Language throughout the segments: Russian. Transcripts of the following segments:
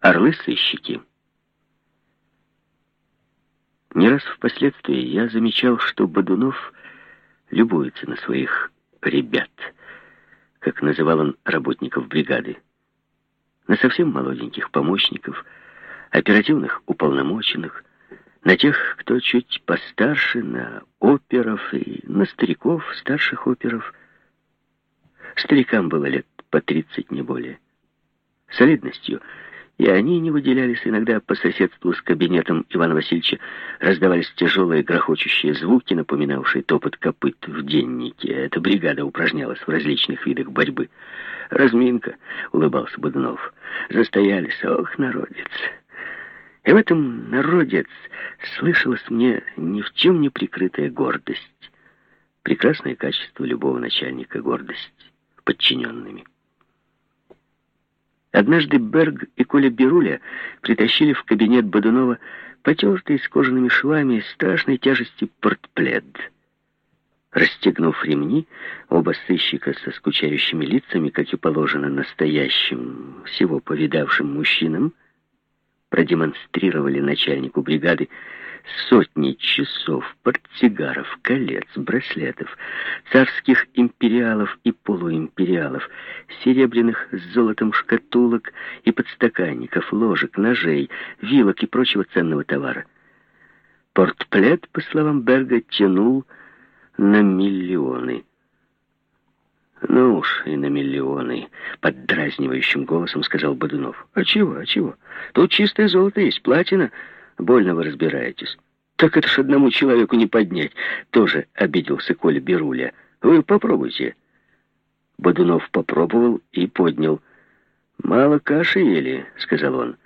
Орлы-сыщики. Не раз впоследствии я замечал, что Бодунов любуется на своих «ребят», как называл он работников бригады, на совсем молоденьких помощников, оперативных уполномоченных, на тех, кто чуть постарше, на оперов и на стариков, старших оперов. Старикам было лет по тридцать, не более. Солидностью — и они не выделялись. Иногда по соседству с кабинетом Ивана Васильевича раздавались тяжелые грохочущие звуки, напоминавшие топот копыт в деннике. Эта бригада упражнялась в различных видах борьбы. «Разминка», — улыбался Бодунов. «Застоялись. Ох, народец!» И в этом народец слышалась мне ни в чем не прикрытая гордость. Прекрасное качество любого начальника — гордость подчиненными. Однажды Берг и Коля Беруля притащили в кабинет Бодунова потертый с кожаными швами страшной тяжести портплед. Расстегнув ремни, оба сыщика со скучающими лицами, как и положено настоящим, всего повидавшим мужчинам, продемонстрировали начальнику бригады сотни часов, портсигаров, колец, браслетов, царских империалов и полуимпериалов, серебряных с золотом шкатулок и подстаканников, ложек, ножей, вилок и прочего ценного товара. Портплет, по словам Берга, тянул на миллионы. «Ну уж и на миллионы», — поддразнивающим голосом сказал Бодунов. «А чего, а чего? Тут чистое золото есть, платина». Больно вы разбираетесь. Так это ж одному человеку не поднять. Тоже обиделся Коля Беруля. Вы попробуйте. Бодунов попробовал и поднял. «Мало каши ели», — сказал он.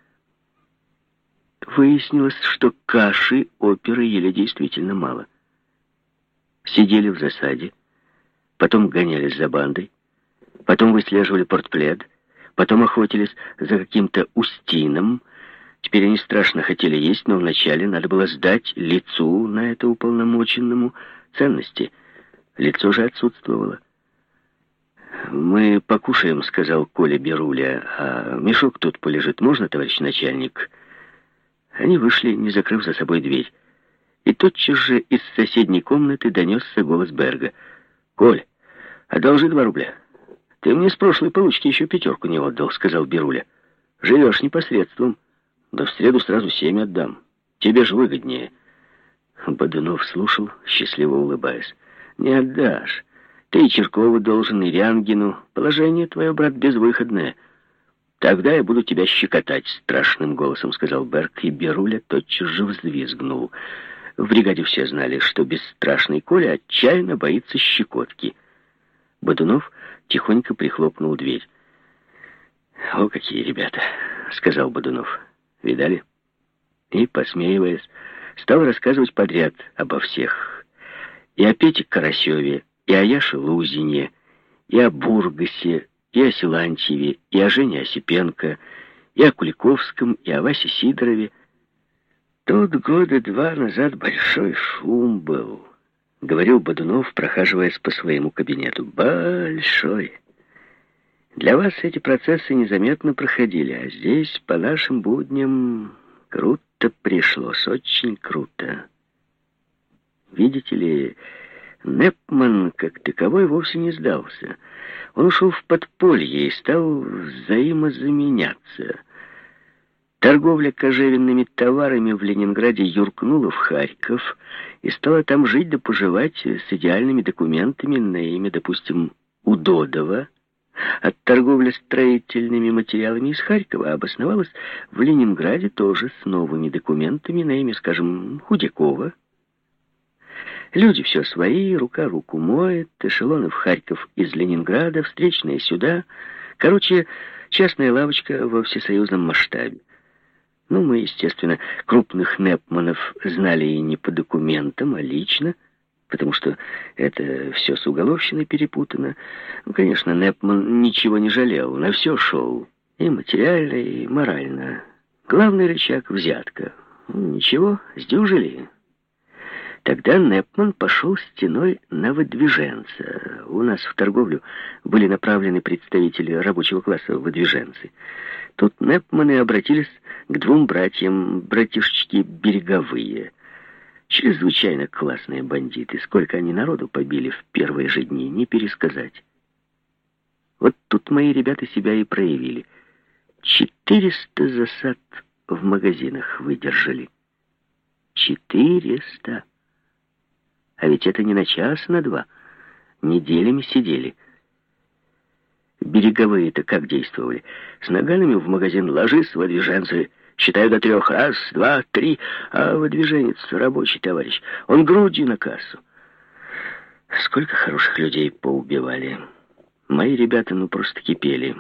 Выяснилось, что каши оперы ели действительно мало. Сидели в засаде, потом гонялись за бандой, потом выслеживали портплед, потом охотились за каким-то Устином, Теперь они страшно хотели есть, но вначале надо было сдать лицу на это уполномоченному ценности. Лицо же отсутствовало. «Мы покушаем», — сказал Коля Беруля, — «а мешок тут полежит. Можно, товарищ начальник?» Они вышли, не закрыв за собой дверь. И тотчас же из соседней комнаты донесся голос Берга. «Коль, одолжи два рубля. Ты мне с прошлой получки еще пятерку не отдал», — сказал Беруля. «Живешь непосредством». Да в среду сразу семь отдам. Тебе же выгоднее. Бодунов слушал, счастливо улыбаясь. Не отдашь. Ты и Черкову должен, и Рянгину. Положение твое, брат, безвыходное. Тогда я буду тебя щекотать, страшным голосом сказал Берг, и Беруля тотчас же взвизгнул. В бригаде все знали, что бесстрашный Коля отчаянно боится щекотки. Бодунов тихонько прихлопнул дверь. «О, какие ребята!» — сказал Бодунов. Видали? И, посмеиваясь, стал рассказывать подряд обо всех. И о Пете Карасеве, и о Яше Лузине, и о Бургасе, и о Силантьеве, и о Жене Осипенко, и о Куликовском, и о Васе Сидорове. Тут года два назад большой шум был, говорил Бодунов, прохаживаясь по своему кабинету. Большой. Для вас эти процессы незаметно проходили, а здесь, по нашим будням, круто пришлось, очень круто. Видите ли, Непман как таковой вовсе не сдался. Он ушел в подполье и стал взаимозаменяться. Торговля кожевенными товарами в Ленинграде юркнула в Харьков и стала там жить да поживать с идеальными документами на имя, допустим, Удодова, от торговли строительными материалами из Харькова обосновалась в Ленинграде тоже с новыми документами на имя, скажем, Худякова. Люди все свои, рука руку моет, эшелоны в Харьков из Ленинграда, встречные сюда. Короче, частная лавочка во всесоюзном масштабе. Ну, мы, естественно, крупных Непманов знали и не по документам, а лично – потому что это все с уголовщиной перепутано. Ну, конечно, Непман ничего не жалел, на все шел. И материально, и морально. Главный рычаг — взятка. Ну, ничего, сдюжили. Тогда Непман пошел стеной на выдвиженца. У нас в торговлю были направлены представители рабочего класса выдвиженцы. Тут Непманы обратились к двум братьям, братишечки береговые. Чрезвычайно классные бандиты. Сколько они народу побили в первые же дни, не пересказать. Вот тут мои ребята себя и проявили. Четыреста засад в магазинах выдержали. Четыреста. А ведь это не на час, а на два. Неделями сидели. Береговые-то как действовали? С наганами в магазин ложись, выдвиженцы. Считаю до трех. Раз, два, три. А выдвиженец, рабочий товарищ, он грудью на кассу. Сколько хороших людей поубивали. Мои ребята ну просто кипели.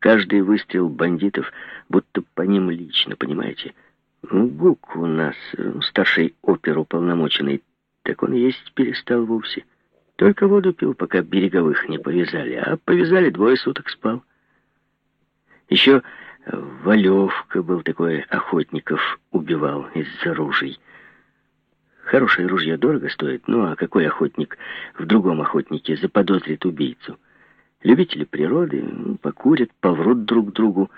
Каждый выстрел бандитов, будто по ним лично, понимаете? Ну, Гук у нас, э, старший оперуполномоченный, так он есть перестал вовсе. Только воду пил, пока береговых не повязали, а повязали, двое суток спал. Еще Валевка был такой, охотников убивал из-за ружей. Хорошее ружье дорого стоит, ну а какой охотник в другом охотнике заподозрит убийцу? Любители природы ну, покурят, поврут друг другу,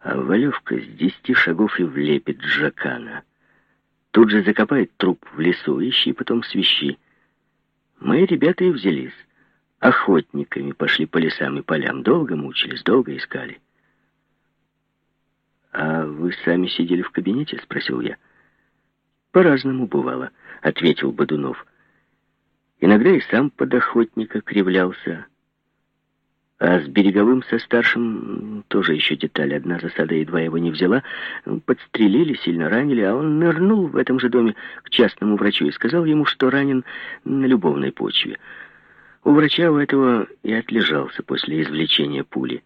а Валевка с десяти шагов и влепит Джакана. Тут же закопает труп в лесу, ищи потом свищи. Мои ребята и взялись. Охотниками пошли по лесам и полям. Долго мучились, долго искали. «А вы сами сидели в кабинете?» — спросил я. «По-разному бывало», — ответил Бодунов. «Иногда и сам под охотника кривлялся, а с Береговым со старшим тоже еще деталь. Одна засада едва его не взяла. Подстрелили, сильно ранили, а он нырнул в этом же доме к частному врачу и сказал ему, что ранен на любовной почве. У врача у этого и отлежался после извлечения пули.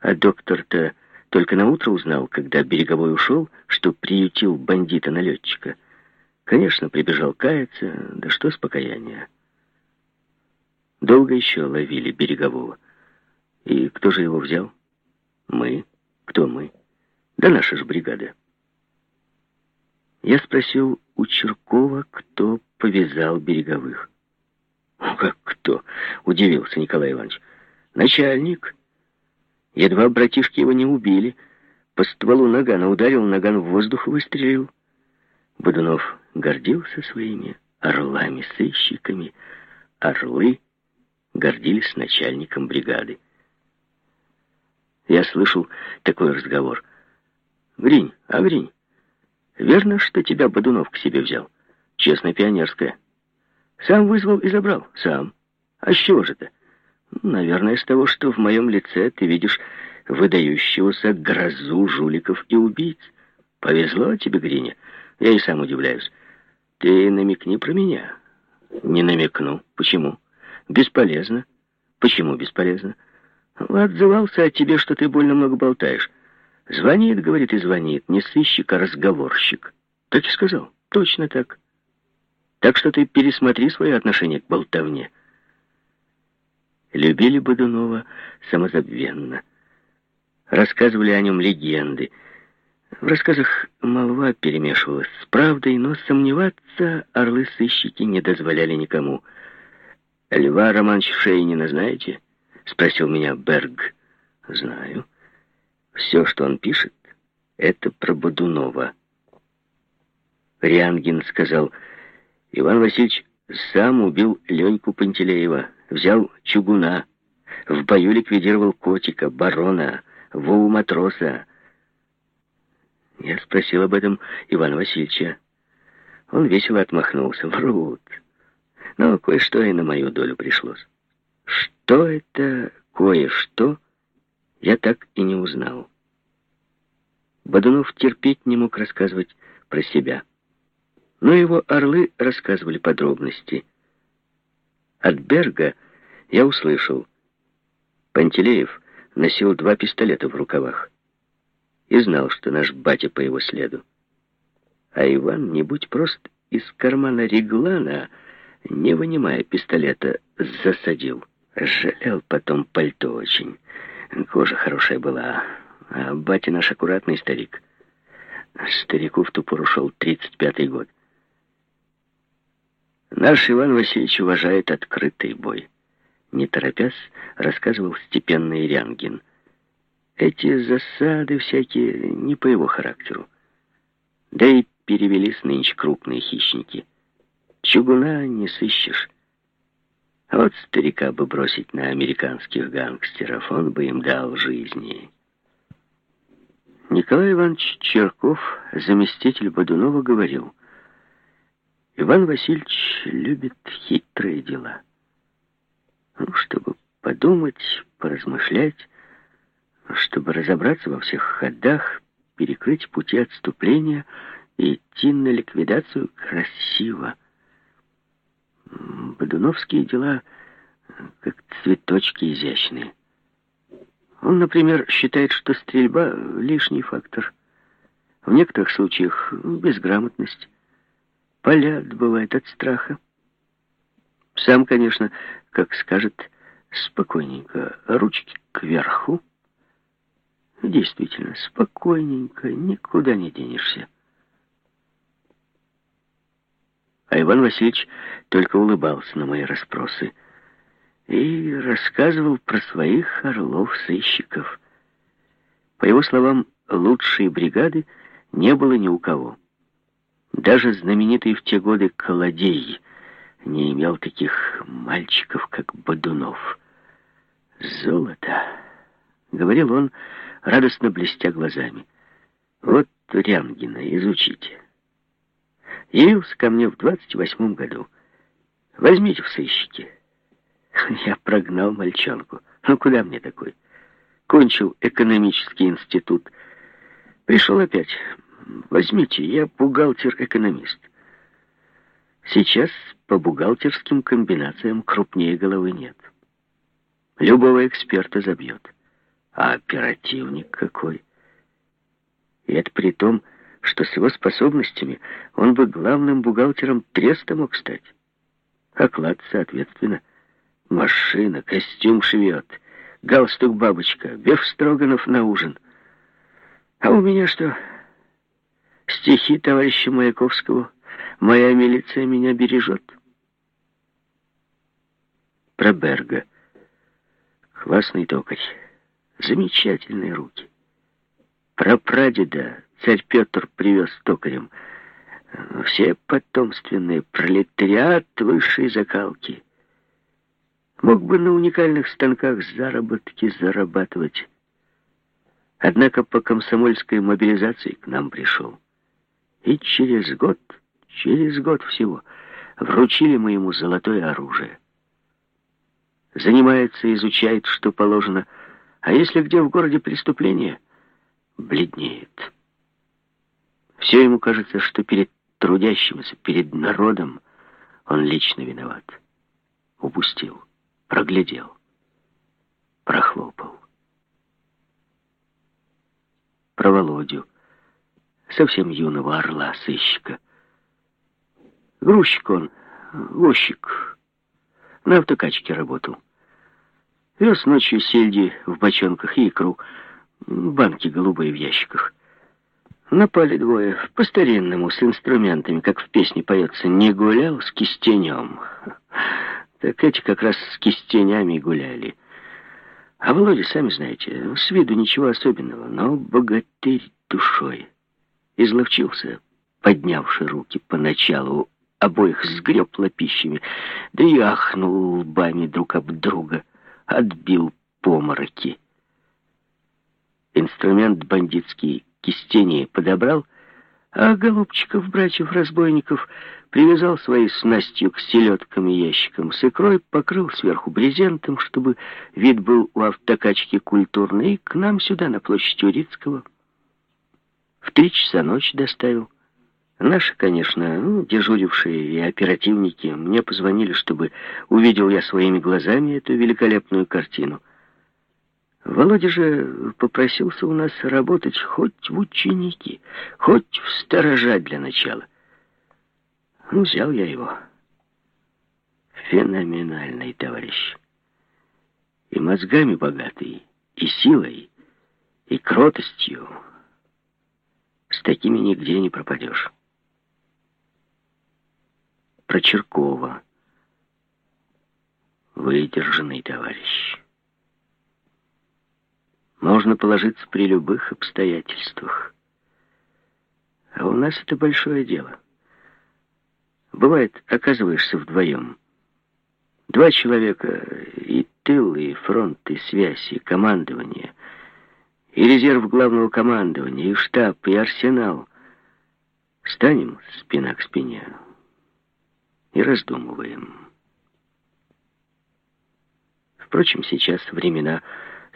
А доктор-то только на утро узнал, когда Береговой ушел, что приютил бандита-налетчика. Конечно, прибежал каяться, да что с покаяния. Долго еще ловили Берегового. И кто же его взял? Мы. Кто мы? Да наша же бригада. Я спросил у Черкова, кто повязал береговых. «Ну как кто?» — удивился Николай Иванович. «Начальник. Едва братишки его не убили. По стволу нагана ударил, наган в воздух выстрелил». Бодунов гордился своими орлами-сыщиками. Орлы гордились начальником бригады. Я слышал такой разговор. «Гринь, а Гринь, верно, что тебя Бодунов к себе взял? Честно, пионерская. Сам вызвал и забрал? Сам. А с чего же ты? Наверное, с того, что в моем лице ты видишь выдающегося грозу жуликов и убийц. Повезло тебе, Гриня. Я и сам удивляюсь. Ты намекни про меня. Не намекну. Почему? Бесполезно. Почему бесполезно? Отзывался о тебе, что ты больно много болтаешь. Звонит, говорит, и звонит. Не сыщик, а разговорщик. Так и сказал. Точно так. Так что ты пересмотри свое отношение к болтовне. Любили Бодунова самозабвенно. Рассказывали о нем легенды. В рассказах молва перемешивалась с правдой, но сомневаться орлы-сыщики не дозволяли никому. Льва Романовича Шейнина знаете? — Спросил меня Берг. Знаю. Все, что он пишет, это про Бодунова. Риангин сказал, Иван Васильевич сам убил Леньку Пантелеева, взял чугуна, в бою ликвидировал котика, барона, Вову матроса. Я спросил об этом Ивана Васильевича. Он весело отмахнулся. Врут. Но кое-что и на мою долю пришлось. Что это кое-что, я так и не узнал. Бодунов терпеть не мог рассказывать про себя. Но его орлы рассказывали подробности. От Берга я услышал. Пантелеев носил два пистолета в рукавах и знал, что наш батя по его следу. А Иван, не будь прост, из кармана реглана, не вынимая пистолета, засадил. Жалел потом пальто очень. Кожа хорошая была. А батя наш аккуратный старик. Старику в ту пору шел 35-й год. Наш Иван Васильевич уважает открытый бой. Не торопясь, рассказывал степенный Рянгин. Эти засады всякие не по его характеру. Да и перевелись нынче крупные хищники. Чугуна не сыщешь. А вот старика бы бросить на американских гангстеров, он бы им дал жизни. Николай Иванович Черков, заместитель Бодунова, говорил, Иван Васильевич любит хитрые дела. Ну, чтобы подумать, поразмышлять, чтобы разобраться во всех ходах, перекрыть пути отступления и идти на ликвидацию красиво. Бодуновские дела как цветочки изящные. Он, например, считает, что стрельба — лишний фактор. В некоторых случаях безграмотность. Полят бывает от страха. Сам, конечно, как скажет, спокойненько, ручки кверху. Действительно, спокойненько, никуда не денешься. А Иван Васильевич только улыбался на мои расспросы и рассказывал про своих орлов-сыщиков. По его словам, лучшей бригады не было ни у кого. Даже знаменитый в те годы Колодей не имел таких мальчиков, как Бодунов. «Золото!» — говорил он, радостно блестя глазами. «Вот Рянгина, изучите». Явился ко мне в двадцать восьмом году. Возьмите в сыщики. Я прогнал мальчонку. Ну, куда мне такой? Кончил экономический институт. Пришел опять. Возьмите, я бухгалтер-экономист. Сейчас по бухгалтерским комбинациям крупнее головы нет. Любого эксперта забьет. А оперативник какой? И это при том, что с его способностями он бы главным бухгалтером треста мог стать. Оклад, соответственно. Машина, костюм швет, галстук бабочка, Беф Строганов на ужин. А у меня что? Стихи товарища Маяковского «Моя милиция меня бережет». Про Берга. Классный токарь. Замечательные руки. Про прадеда царь Петр привез токарем. Все потомственные, пролетариат высшей закалки. Мог бы на уникальных станках заработки зарабатывать. Однако по комсомольской мобилизации к нам пришел. И через год, через год всего, вручили мы ему золотое оружие. Занимается, изучает, что положено, а если где в городе преступление, бледнеет. Все ему кажется, что перед трудящимся, перед народом он лично виноват. Упустил, проглядел, прохлопал. Про Володю, совсем юного орла-сыщика. Грузчик он, возчик, на автокачке работал. Вез ночью сельди в бочонках и икру, банки голубые в ящиках. Напали двое, по-старинному, с инструментами, как в песне поется, не гулял с кистенем. Так эти как раз с кистенями гуляли. А Володя, сами знаете, с виду ничего особенного, но богатырь душой. Изловчился, поднявши руки поначалу, обоих сгреб лопищами, да и ахнул лбами друг об друга, отбил помороки. Инструмент бандитский кистени подобрал, а голубчиков, братьев-разбойников, привязал своей снастью к селедкам и ящикам с икрой, покрыл сверху брезентом, чтобы вид был у автокачки культурный, и к нам сюда, на площадь Урицкого. В три часа ночи доставил. Наши, конечно, ну, дежурившие и оперативники мне позвонили, чтобы увидел я своими глазами эту великолепную картину. Володя же попросился у нас работать хоть в ученики, хоть в сторожа для начала. Ну, взял я его. Феноменальный товарищ. И мозгами богатый, и силой, и кротостью. С такими нигде не пропадешь. про Черкова. Выдержанный товарищ. Можно положиться при любых обстоятельствах. А у нас это большое дело. Бывает, оказываешься вдвоем. Два человека, и тыл, и фронт, и связь, и командование, и резерв главного командования, и штаб, и арсенал. Станем спина к спине и раздумываем. Впрочем, сейчас времена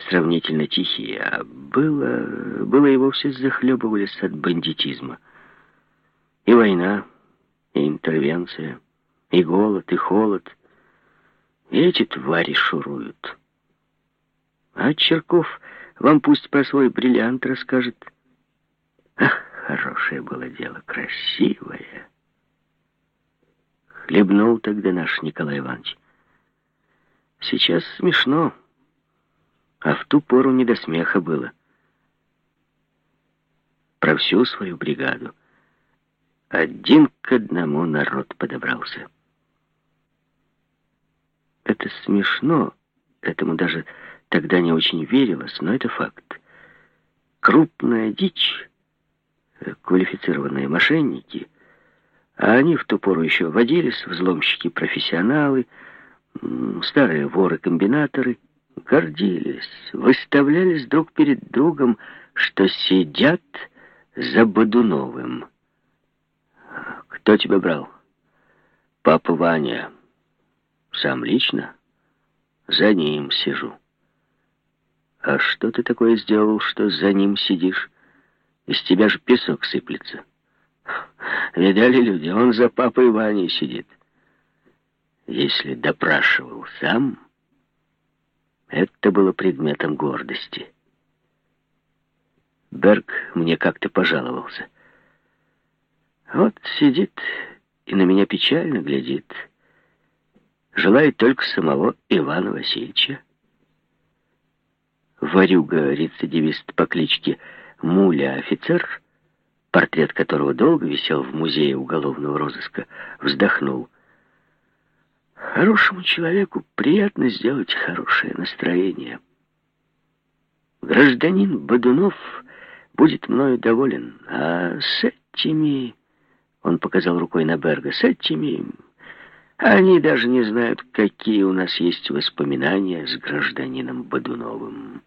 сравнительно тихие, а было, было и вовсе захлебывались от бандитизма. И война, и интервенция, и голод, и холод. И эти твари шуруют. А Черков вам пусть про свой бриллиант расскажет. Ах, хорошее было дело, красивое. Хлебнул тогда наш Николай Иванович. Сейчас смешно, а в ту пору не до смеха было. Про всю свою бригаду один к одному народ подобрался. Это смешно, этому даже тогда не очень верилось, но это факт. Крупная дичь, квалифицированные мошенники, а они в ту пору еще водились, взломщики-профессионалы, старые воры-комбинаторы, гордились, выставлялись друг перед другом, что сидят за Бодуновым. «Кто тебя брал?» «Папа Ваня. Сам лично? За ним сижу». «А что ты такое сделал, что за ним сидишь? Из тебя же песок сыплется». «Видали люди, он за папой Ваней сидит». Если допрашивал сам, это было предметом гордости. Берг мне как-то пожаловался — вот сидит и на меня печально глядит. Желает только самого Ивана Васильевича. Варюга-рецидивист по кличке Муля-офицер, портрет которого долго висел в музее уголовного розыска, вздохнул. Хорошему человеку приятно сделать хорошее настроение. Гражданин Бодунов будет мною доволен, а с этими... Он показал рукой на Берга. С этими... Они даже не знают, какие у нас есть воспоминания с гражданином Бодуновым.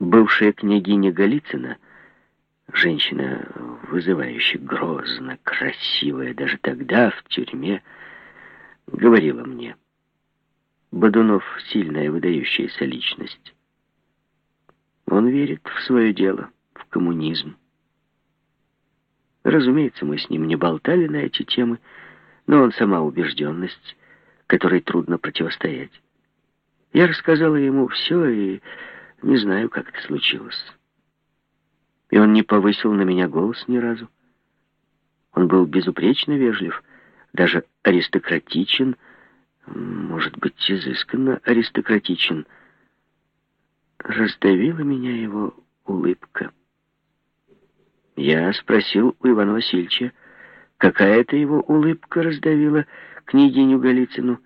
Бывшая княгиня Голицына, женщина, вызывающая грозно, красивая, даже тогда в тюрьме, говорила мне, Бодунов — сильная, выдающаяся личность. Он верит в свое дело, в коммунизм. Разумеется, мы с ним не болтали на эти темы, но он сама убежденность, которой трудно противостоять. Я рассказала ему все, и не знаю, как это случилось. И он не повысил на меня голос ни разу. Он был безупречно вежлив, даже аристократичен, может быть, изысканно аристократичен. Раздавила меня его улыбка. Я спросил у Ивана Васильевича, какая это его улыбка раздавила княгиню Голицыну.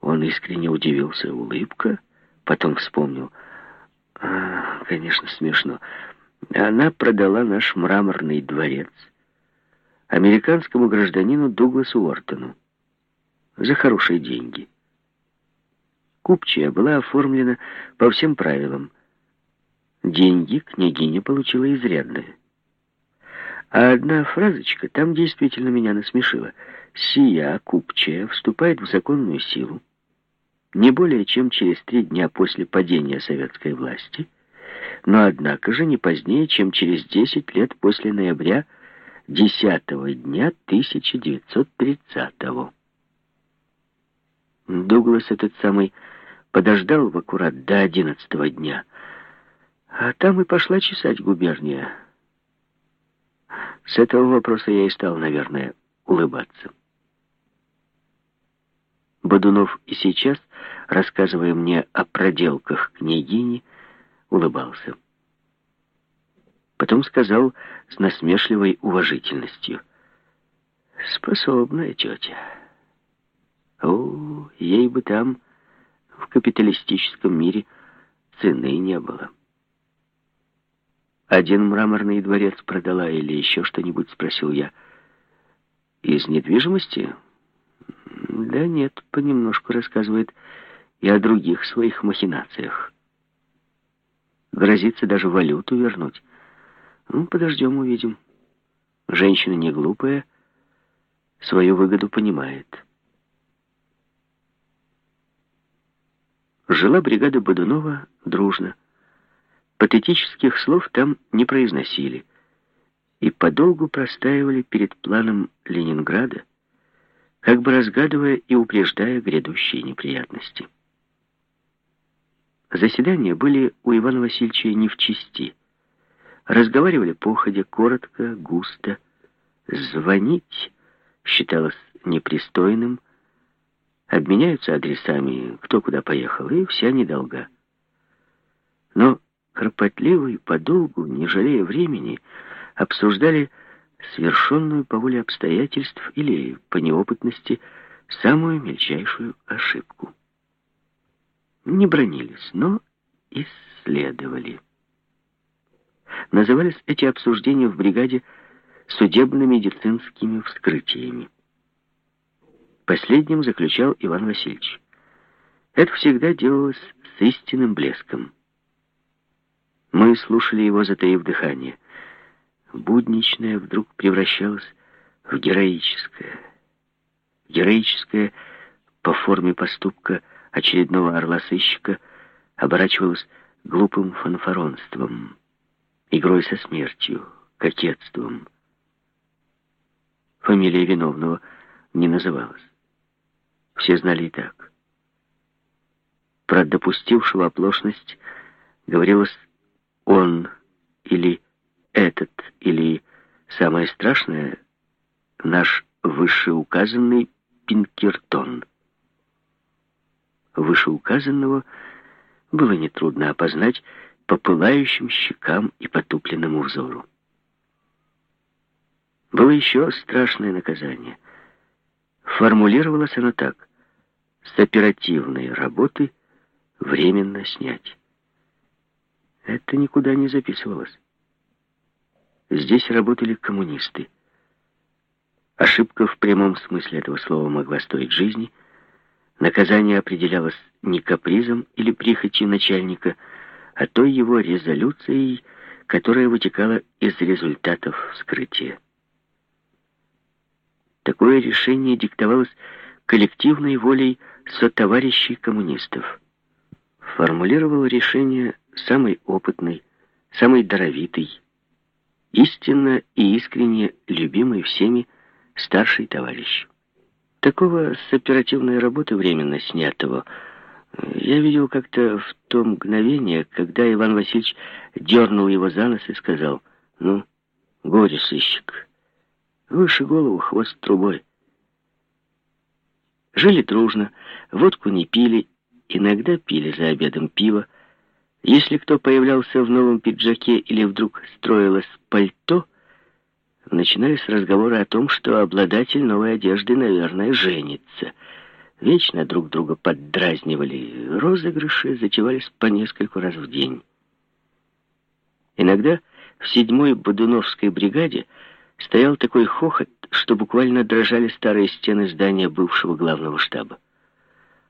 Он искренне удивился. Улыбка? Потом вспомнил. А, конечно, смешно. Она продала наш мраморный дворец американскому гражданину Дугласу Уортону за хорошие деньги. Купчая была оформлена по всем правилам. Деньги княгиня получила изрядные. А одна фразочка там действительно меня насмешила. «Сия, купчая, вступает в законную силу не более чем через три дня после падения советской власти, но однако же не позднее, чем через десять лет после ноября десятого дня 1930-го». Дуглас этот самый подождал в аккурат до одиннадцатого дня, а там и пошла чесать губерния. С этого вопроса я и стал, наверное, улыбаться. Бодунов и сейчас, рассказывая мне о проделках княгини, улыбался. Потом сказал с насмешливой уважительностью. Способная тетя. О, ей бы там, в капиталистическом мире, цены не было. Один мраморный дворец продала или еще что-нибудь, спросил я. Из недвижимости? Да нет, понемножку рассказывает и о других своих махинациях. Грозится даже валюту вернуть. Ну, подождем, увидим. Женщина не глупая, свою выгоду понимает. Жила бригада Бодунова дружно. Патетических слов там не произносили и подолгу простаивали перед планом Ленинграда, как бы разгадывая и упреждая грядущие неприятности. Заседания были у Ивана Васильевича не в чести. Разговаривали походя, коротко, густо. Звонить считалось непристойным. Обменяются адресами, кто куда поехал, и вся недолга. Но кропотливо и подолгу, не жалея времени, обсуждали совершенную по воле обстоятельств или по неопытности самую мельчайшую ошибку. Не бронились, но исследовали. Назывались эти обсуждения в бригаде судебно-медицинскими вскрытиями. Последним заключал Иван Васильевич. Это всегда делалось с истинным блеском. Мы слушали его, затаив дыхание. Будничное вдруг превращалось в героическое. Героическое по форме поступка очередного орла-сыщика оборачивалось глупым фанфаронством, игрой со смертью, кокетством. Фамилия виновного не называлась. Все знали так. Про допустившего оплошность говорилось «он» или «этот» или, самое страшное, наш вышеуказанный Пинкертон. Вышеуказанного было нетрудно опознать по пылающим щекам и потупленному взору. Было еще страшное наказание. Формулировалось оно так. С оперативной работы временно снять. Это никуда не записывалось. Здесь работали коммунисты. Ошибка в прямом смысле этого слова могла стоить жизни. Наказание определялось не капризом или прихотью начальника, а той его резолюцией, которая вытекала из результатов вскрытия. Такое решение диктовалось коллективной волей сотоварищей коммунистов. Формулировал решение самый опытный, самый даровитый, истинно и искренне любимый всеми старший товарищ. Такого с оперативной работы временно снятого я видел как-то в то мгновение, когда Иван Васильевич дернул его за нос и сказал, «Ну, горе, сыщик, Выше голову хвост трубой. Жили дружно, водку не пили, иногда пили за обедом пиво. Если кто появлялся в новом пиджаке или вдруг строилось пальто, начинались разговоры о том, что обладатель новой одежды, наверное, женится. Вечно друг друга поддразнивали, розыгрыши затевались по нескольку раз в день. Иногда в седьмой Бодуновской бригаде стоял такой хохот, что буквально дрожали старые стены здания бывшего главного штаба.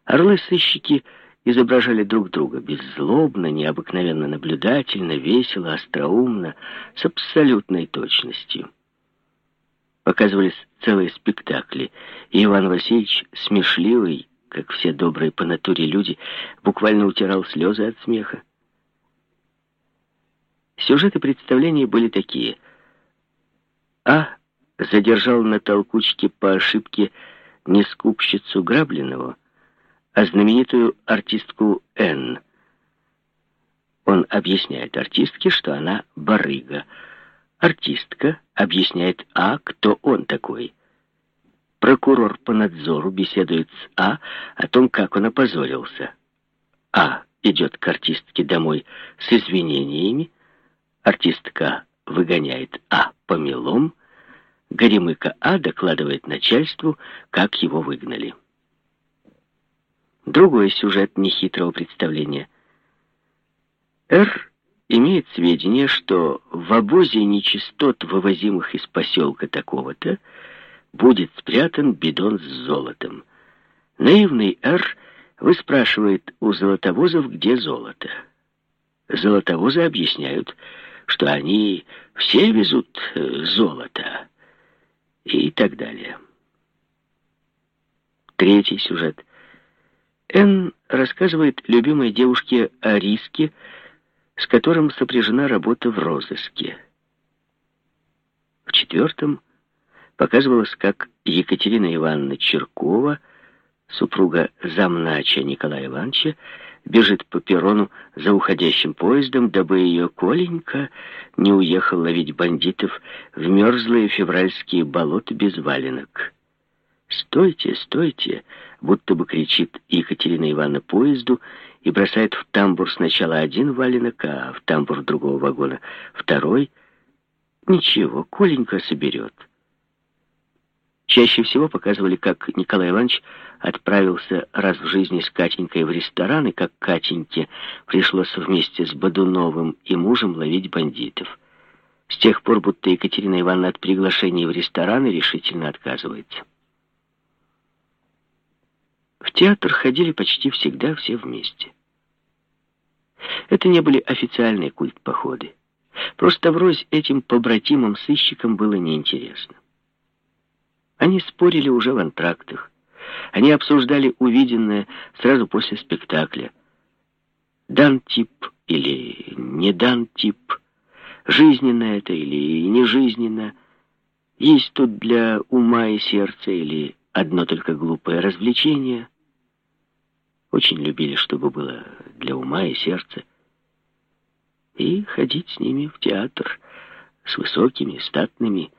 Орлы-сыщики изображали друг друга беззлобно, необыкновенно наблюдательно, весело, остроумно, с абсолютной точностью. Показывались целые спектакли, и Иван Васильевич, смешливый, как все добрые по натуре люди, буквально утирал слезы от смеха. Сюжеты представлений были такие. А задержал на толкучке по ошибке не скупщицу Грабленного, а знаменитую артистку Н. Он объясняет артистке, что она барыга. Артистка объясняет А, кто он такой. Прокурор по надзору беседует с А о том, как он опозорился. А идет к артистке домой с извинениями. Артистка выгоняет А помелом, Горемыка А докладывает начальству, как его выгнали. Другой сюжет нехитрого представления. Р имеет сведения, что в обозе нечистот, вывозимых из поселка такого-то, будет спрятан бидон с золотом. Наивный Р выспрашивает у золотовозов, где золото. Золотовозы объясняют, что они все везут э, золото и так далее. Третий сюжет. Н рассказывает любимой девушке о риске, с которым сопряжена работа в розыске. В четвертом показывалось, как Екатерина Ивановна Черкова, супруга замнача Николая Ивановича, бежит по перрону за уходящим поездом, дабы ее Коленька не уехал ловить бандитов в мерзлые февральские болота без валенок. «Стойте, стойте!» будто бы кричит Екатерина Ивановна поезду и бросает в тамбур сначала один валенок, а в тамбур другого вагона второй. Ничего, Коленька соберет. Чаще всего показывали, как Николай Иванович отправился раз в жизни с Катенькой в ресторан, и как Катеньке пришлось вместе с Бодуновым и мужем ловить бандитов. С тех пор, будто Екатерина Ивановна от приглашения в рестораны решительно отказывается. В театр ходили почти всегда все вместе. Это не были официальные культ-походы. Просто врозь этим побратимам-сыщикам было неинтересно. Они спорили уже в антрактах. Они обсуждали увиденное сразу после спектакля. Дан тип или не дан тип, жизненно это или не жизненно, есть тут для ума и сердца или одно только глупое развлечение. Очень любили, чтобы было для ума и сердца. И ходить с ними в театр, с высокими, статными,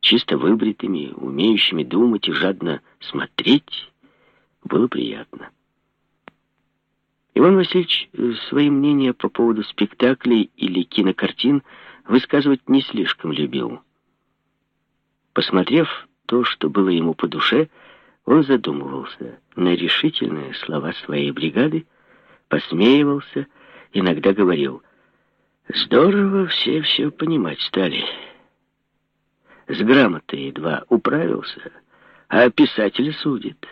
чисто выбритыми, умеющими думать и жадно смотреть, было приятно. Иван Васильевич э, свои мнения по поводу спектаклей или кинокартин высказывать не слишком любил. Посмотрев то, что было ему по душе, он задумывался на решительные слова своей бригады, посмеивался, иногда говорил, «Здорово все все понимать стали». С грамотой едва управился, а писатель судит.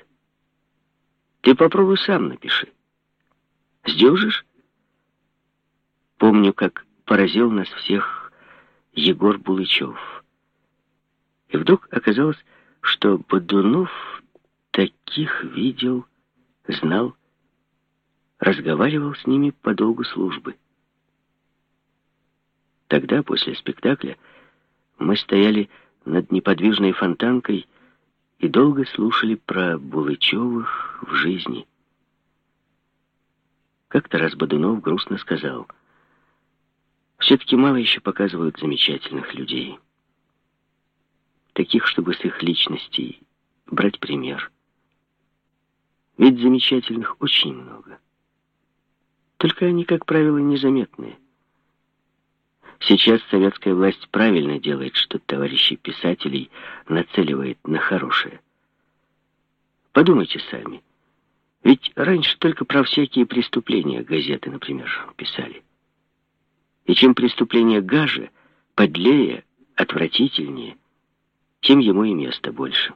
Ты попробуй сам напиши. Сдюжишь? Помню, как поразил нас всех Егор Булычев. И вдруг оказалось, что Бодунов таких видел, знал, разговаривал с ними по долгу службы. Тогда, после спектакля, мы стояли над неподвижной фонтанкой и долго слушали про Булычевых в жизни. Как-то раз Бодунов грустно сказал, «Все-таки мало еще показывают замечательных людей. Таких, чтобы с их личностей брать пример. Ведь замечательных очень много. Только они, как правило, незаметные. Сейчас советская власть правильно делает, что товарищи писателей нацеливает на хорошее. Подумайте сами. Ведь раньше только про всякие преступления газеты, например, писали. И чем преступление гаже, подлее, отвратительнее, тем ему и места больше.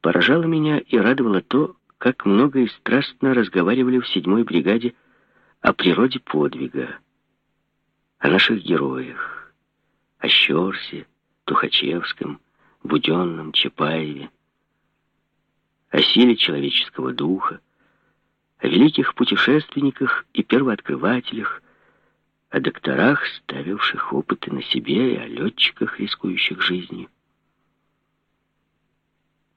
Поражало меня и радовало то, как много и страстно разговаривали в седьмой бригаде о природе подвига, о наших героях, о Щерсе, Тухачевском, Буденном, Чапаеве, о силе человеческого духа, о великих путешественниках и первооткрывателях, о докторах, ставивших опыты на себе, и о летчиках, рискующих жизнью.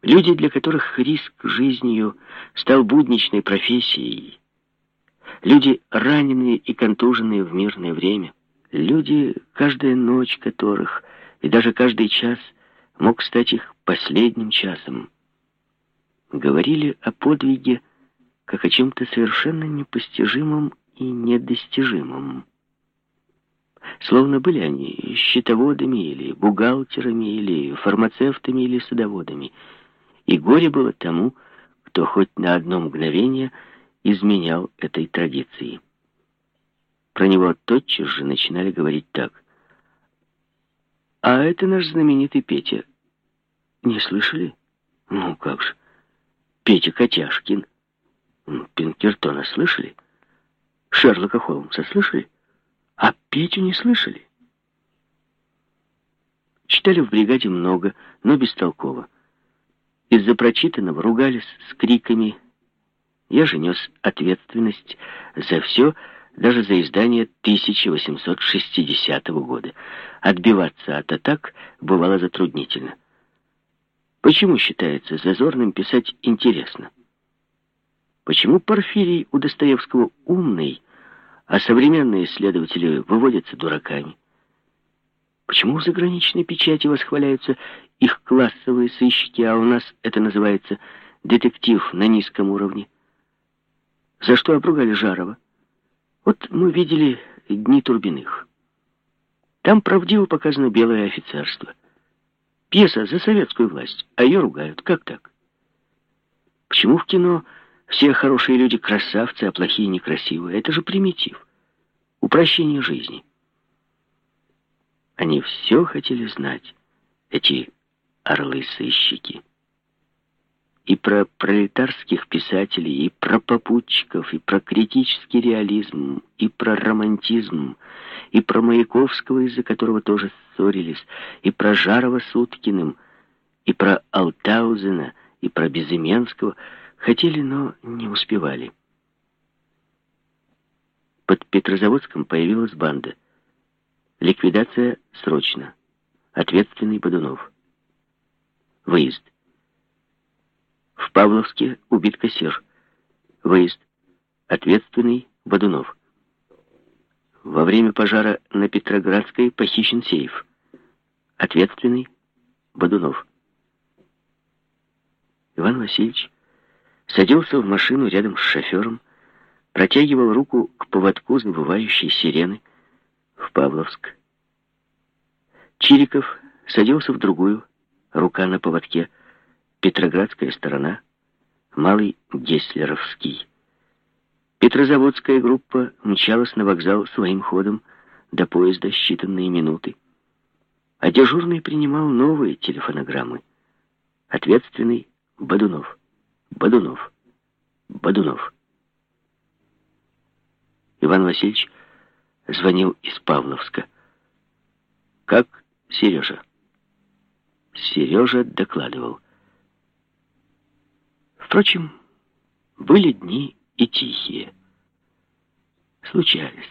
Люди, для которых риск жизнью стал будничной профессией, Люди, раненые и контуженные в мирное время. Люди, каждая ночь которых и даже каждый час мог стать их последним часом. Говорили о подвиге как о чем-то совершенно непостижимом и недостижимом. словно были они счетоводами или бухгалтерами, или фармацевтами, или садоводами. И горе было тому, кто хоть на одно мгновение изменял этой традиции. Про него тотчас же начинали говорить так. «А это наш знаменитый Петя. Не слышали? Ну как же, Петя Котяшкин. Пинкертона слышали? Шерлока Холмса слышали? А Петю не слышали?» Читали в бригаде много, но бестолково. Из-за прочитанного ругались с криками. Я же нес ответственность за все, даже за издание 1860 года. Отбиваться от атак бывало затруднительно. Почему считается зазорным писать интересно? Почему Порфирий у Достоевского умный, а современные исследователи выводятся дураками? Почему в заграничной печати восхваляются их классовые сыщики, а у нас это называется детектив на низком уровне? За что обругали Жарова? Вот мы видели «Дни Турбиных». Там правдиво показано белое офицерство. Пьеса за советскую власть, а ее ругают. Как так? Почему в кино все хорошие люди красавцы, а плохие некрасивые? Это же примитив. Упрощение жизни. Они все хотели знать, эти орлы-сыщики и про пролетарских писателей, и про попутчиков, и про критический реализм, и про романтизм, и про Маяковского, из-за которого тоже ссорились, и про Жарова с Уткиным, и про Алтаузена, и про Безыменского. Хотели, но не успевали. Под Петрозаводском появилась банда. Ликвидация срочно. Ответственный Бодунов. Выезд. В Павловске убит кассир. Выезд. Ответственный Бодунов. Во время пожара на Петроградской похищен сейф. Ответственный Бодунов. Иван Васильевич садился в машину рядом с шофером, протягивал руку к поводку забывающей сирены в Павловск. Чириков садился в другую, рука на поводке, Петроградская сторона, Малый Геслеровский. Петрозаводская группа мчалась на вокзал своим ходом до поезда считанные минуты. А дежурный принимал новые телефонограммы. Ответственный Бодунов. Бодунов. Бодунов. Иван Васильевич звонил из Павловска. «Как Сережа?» Сережа докладывал. Впрочем, были дни и тихие. Случались.